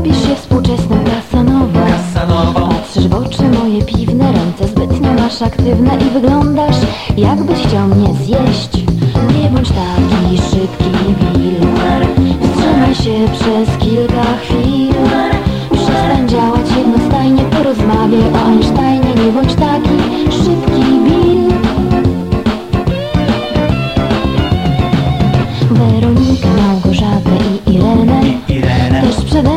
Robisz się współczesną kasanową Patrzysz w oczy moje piwne Ręce zbytnio masz aktywne I wyglądasz jakbyś chciał mnie zjeść. Nie bądź taki szybki Wilmar Wstrzymaj się przez kilka chwil. Przestań działać jednostajnie Porozmawiaj o Einsteinie Nie bądź taki szybki Bill. Weronika Małgorzata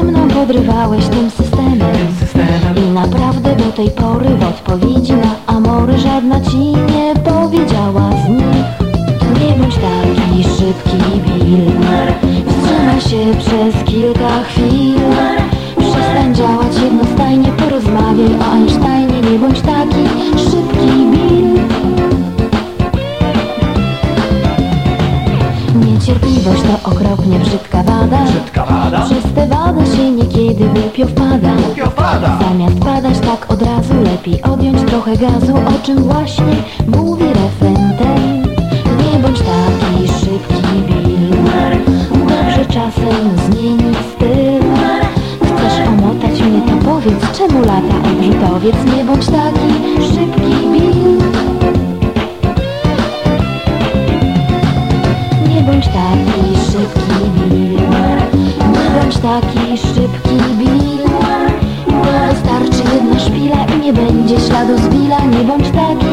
Mną podrywałeś tym systemem. Systemem. I naprawdę do tej pory w odpowiedzi na amory żadna ci nie powiedziała z nich. Nie bądź taki szybki Bill Wstrzymaj się przez kilka chwil. Przestań działać jednostajnie, Niecierpliwość to okropnie brzydka wada. Brzydka wada. Przez tę wadę się niekiedy głupio wpada. Głupio wpada. Zamiast padać tak od razu Lepiej odjąć trochę gazu O czym właśnie mówi refren ten. Nie bądź taki szybki Bill Dobrze czasem zmienić styl. Chcesz omotać mnie to powiedz Czemu lata odrzutowiec? Nie bądź taki szybki Bill śladu zbila, nie bądź taki.